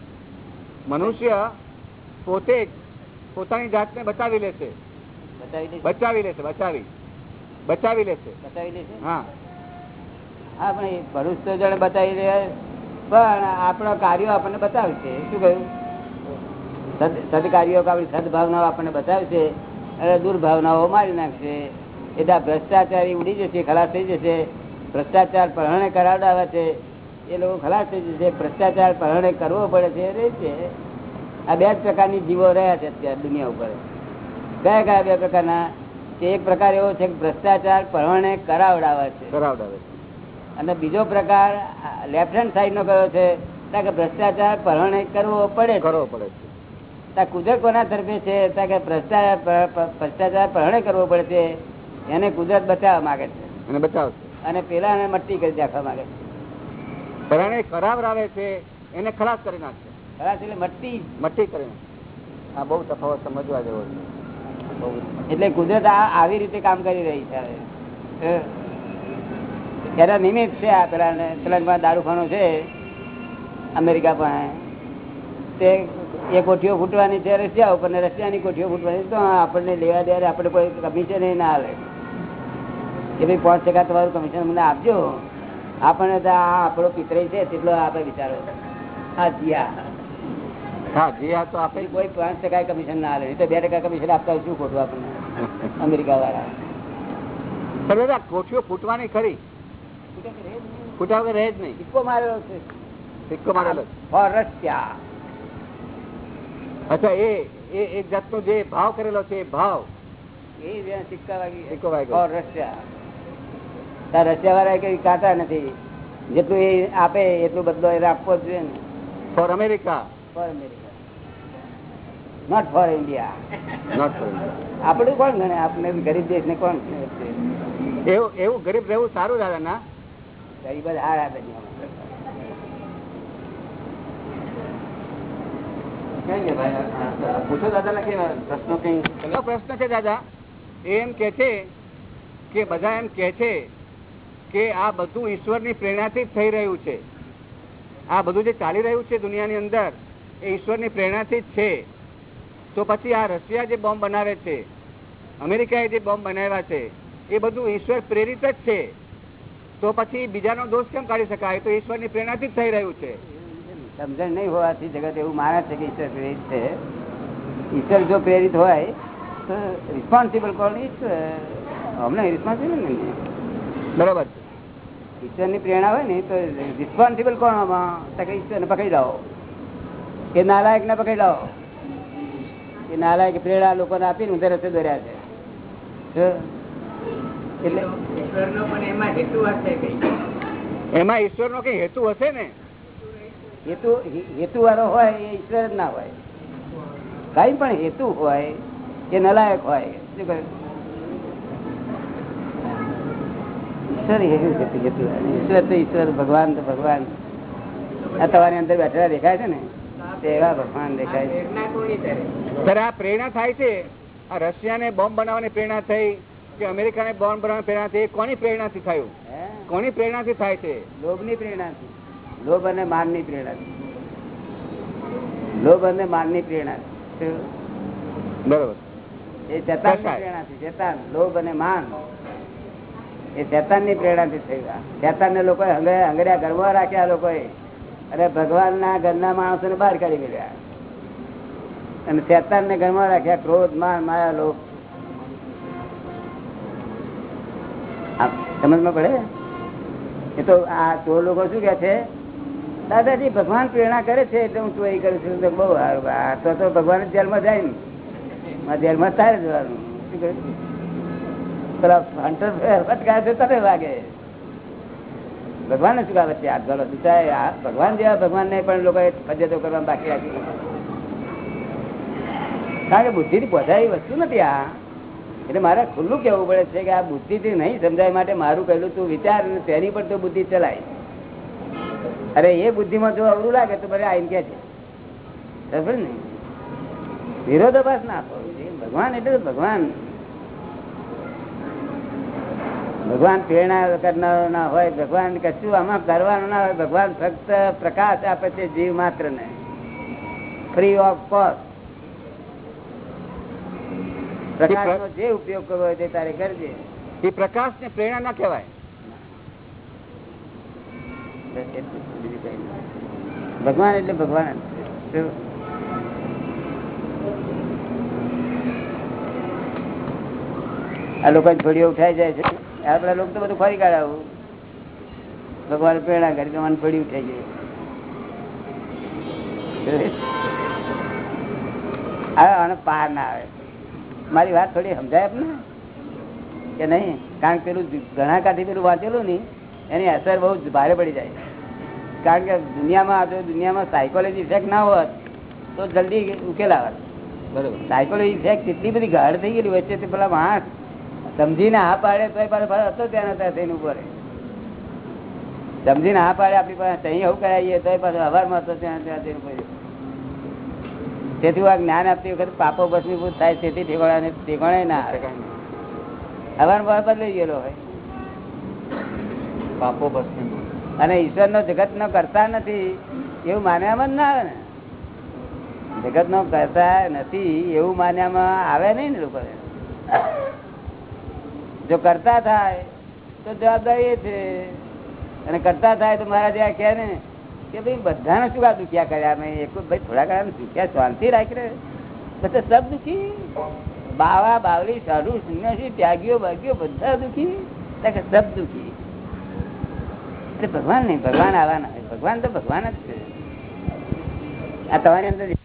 મનુષ્ય પોતે જ પોતાની જાતને બચાવી લેશે. બચાવી લેશે. બચાવી બચાવી. લેશે. બચાવી લેશે? હા. હા પણ એ ભરૂચ તો જણે બતાવી રહ્યા પણ આપણો કાર્યો આપણને બતાવશે શું કહ્યું? સદકાર્યો સદભાવનાઓ આપણને બતાવશે અને દુર્ભાવનાઓ મારી નાખશે. એટલે ભ્રષ્ટાચારી ઉડી જશે ખલાસ થઈ જશે. ભ્રષ્ટાચાર પરણે કરાવડાવે છે એ લોકો ખલાસ થઈ જશે. ભ્રષ્ટાચાર પરણે કરવો પડે છે રહે છે. આ બે જ પ્રકારની જીવો રહ્યા છે અત્યારે દુનિયા ઉપર. કયા કયા બે પ્રકારના? કે એક પ્રકાર એવો છે કે ભ્રષ્ટાચાર પરહણે કરાવડાવે છે. કરાવડાવે અને બીજો પ્રકાર લેફ્ટ હેન્ડ સાઈડ નો કયો છે? કારણ કે ભ્રષ્ટાચાર પરહણે કરવો પડે કરવો પડે છે. કુદરત કોના તરફે છે? કે ભ્રષ્ટાચાર પ- પ- ભ્રષ્ટાચાર પરણે કરવો પડે છે એને કુદરત બચાવવા માંગે છે. અને બચાવશે અને પેલા એને મટ્ટી કરી નાખવા માંગે છે. પરણે કરાવરાવે છે એને ખલાસ કરી નાખશે ખલાસ એટલે મટ્ટી મટ્ટી કરી આ બહુ તફાવત સમજવા જેવો છે. એટલે કુદરત આ આવી રીતે કામ કરી રહી છે. હવે. એના નિમિત્ત છે આ પેલા પેલા પાસે છે. અમેરિકા પણ તે એ કોઠીઓ ફૂટવાની છે રશિયા ઉપર ને રશિયાની કોઠીઓ ફૂટવાની. તો આપણને લેવા દે આપણે કોઈ કમિશન ના આવે કે ભાઈ પાંચ ટકા તમારું કમિશન મને આપજો. આપણને તો આ આપણો પિતરાઈ છે તેટલો આપણે વિચારો. હા જી હા. જી હા તો આપણે કોઈ પાંચ ટકા કમિશન ના લે. તો બે ટકા કમિશન આપતા હોય શું ખોટું આપણને? અમેરિકા વાળા દાદા કોઠીઓ ફૂટવાની ખરી. વગર રહે જ નહીં. સિક્કો મારેલો છે. સિક્કો મારેલો ફોર રશિયા અચ્છા એ એ એક જાતનો જે ભાવ કરેલો છે એ ભાવ. એ સિક્કા વાગી રશિયા. રશિયા વાળા કઈ કાતા નથી. જેટલું એ આપે એટલું બદલો એને આપવો જ જોઈએ ને. For America for America not for India not for આપણું કોણ ગણે? આપણે ગરીબ દેશ ને કોણ એવું એવું ગરીબ રહેવું સારું દાદા ના? ગરીબ જ હારા દુનિયામાં. પ્રશ્ન છે દાદા, એમ કે છે કે બધા એમ કે છે કે આ બધું ઈશ્વરની પ્રેરણાથી જ થઈ રહ્યું છે. આ બધું જે ચાલી રહ્યું છે દુનિયાની અંદર, એ ઈશ્વરની પ્રેરણાથી જ છે. તો પછી આ રશિયા જે બોમ્બ બનાવે છે, અમેરિકાએ જે બોમ્બ બનાવ્યા છે, એ બધું ઈશ્વર પ્રેરિત જ છે. તો પછી બીજાનો દોષ કેમ કાઢી શકાય? તો ઈશ્વરની પ્રેરણાથી જ થઈ રહ્યું છે. સમજણ નહીં હોવાથી જગત એવું માને છે કે ઈશ્વર પ્રેરિત છે. ઈશ્વર જો પ્રેરિત હોય તો રિસ્પોન્સિબલ કોણ? ઈશ્વર. અમને રિસ્પોન્સિબલ નહીં. બરોબર છે. ઈશ્વરની પ્રેરણા હોય ને તો રિસ્પોન્સિબલ કોણ આમાં? કે ઈશ્વરને પકડી લાવો. કે નાલાયક ને પકડી લાવો. એ નાલાયક પ્રેરણા લોકોને આપીને ઊંધે રસ્તે દોર્યા છે? એટલે એમાં ઈશ્વરનો કઈ હેતુ હશે ને? હેતુ હેતુ વાળો હોય એ ઈશ્વર જ ના હોય. કઈ પણ હેતુ હોય કે નલાયક હોય? ઈશ્વર હેતુ. ઈશ્વર તો ઈશ્વર ભગવાન તો ભગવાન. આ તમારી અંદર બેઠેલા દેખાય છે ને? એવા ભગવાન દેખાય છે. આ પ્રેરણા થાય છે. આ રશિયાને બોમ્બ બનાવવાની પ્રેરણા થઈ કે અમેરિકાને બોમ્બ બનાવવાની પ્રેરણા થઈ કોની પ્રેરણાથી થયું? હે? કોની પ્રેરણાથી થાય છે? લોભની પ્રેરણાથી. લોભ અને માનની પ્રેરણા લોભ અને માનની પ્રેરણા બરોબર. એ શેતાનની પ્રેરણા પ્રેરણાથી શેતાન. લોભ અને માન. એ શેતાનની પ્રેરણાથી થયું શેતાન ને લોકો અંગડ્યા ઘરમાં રાખ્યા લોકોએ. અને ભગવાનના ઘરના માણસોને બહાર કાઢી મેળ્યા અને ચેતન ને ઘરમાં રાખ્યા ક્રોધ માન માયા લોભ. સમજમાં પડે? એ તો આ ચોર લોકો શું કે છે? દાદાજી, ભગવાન પ્રેરણા કરે છે એટલે હું ચોરી કરું છું. તો બહુ સારું. આ તો તો ભગવાન જેલમાં જાય ને. જેલમાં તારે જવાનું. શું કહ્યું? પેલા હંટર ફટકાય તને લાગે. ભગવાન શું કામ છે? આ બિચારા, આ ભગવાન જેવા ભગવાન ને પણ લોકોએ ફજેતો કરવા બાકી રાખી કારણ કે બુદ્ધિ થી પહોંચાય વસ્તુ નથી આ. એટલે મારે ખુલ્લું કેવું પડે છે કે આ બુદ્ધિ થી નહીં સમજાય માટે મારું કહેલું તું વિચાર તેની પર તો બુદ્ધિ ચલાય. અરે એ બુદ્ધિમાં જો અવરું લાગે તો ભલે આઈને કે છે. ને? વિરોધાભાસ ના ભગવાન એટલે ભગવાન. ભગવાન પ્રેરણા કરનારો ના હોય ભગવાન કશું આમાં કરવાનું ના હોય ભગવાન ફક્ત પ્રકાશ આપે છે જીવ માત્ર ને ફ્રી ઓફ કોસ્ટ પ્રકાશ નો જે ઉપયોગ કરવો હોય તે તારે કરજે. એ પ્રકાશ ને પ્રેરણા ના કહેવાય. ભગવાન એટલે ભગવાન? આ લોકો છોડીઓ ઉઠાઈ જાય છે. આપડા લોકો તો બધું ફરી કાઢાવું ભગવાન પ્રેરણા કરી તો મને છોડી ઉઠાઈ જાય. આને પાર ના આવે. મારી વાત થોડી સમજાય આપને? કે નહીં? કારણ કે પેલું ઘણા કાંઠી પેલું વાંચેલું નહીં. એની અસર બહુ ભારે પડી જાય. કારણ કે દુનિયામાં આજે દુનિયામાં સાયકોલોજી ઇફેક્ટ ના હોત તો જલ્દી ઉકેલ આવત. બરોબર. સાયકોલોજી ઇફેક્ટ એટલી બધી ગાઢ થઈ ગયેલી વચ્ચે તે પેલા માણસ સમજીને હા પાડે તો હતો ત્યાં નતા થઈને ઊભો રહે. સમજીને હા પાડે આપણી પાસે ત્યાં આવું કરાવીએ તો પાછો અવારમાં હતો ત્યાં ત્યાં થઈને ઊભો તેથી આ જ્ઞાન આપતી વખતે પાપો ભસ્મીભૂત થાય તેથી ઠેકોણા ઠેકાણે ના આવે. અવારમાં બદલાઈ ગયેલો હોય. પાપો ભસ્મી અને ઈશ્વર નો જગત નો કરતા નથી, એવું માન્યામાં જ ના આવે ને. જગત નો કરતા નથી, એવું માન્યામાં આવે નહીં ને લોકો જો કરતા થાય, તો જવાબદારી એ છે. અને કરતા થાય તો મારા જ્યાં કહે ને, કે ભાઈ બધાને શું આ દુખ્યા કર્યા? મેં એક ભાઈ થોડા ઘણા દુખ્યા શાંતિ રાખી રહે બધા સબ દુખી. બાવા બાવલી સારું સંન્યાસી, ત્યાગીઓ બાગીઓ બધા દુખી. સબ દુખી. ભગવાન નહીં ભગવાન આવવાના ભગવાન તો ભગવાન જ છે. આ તમારી અંદર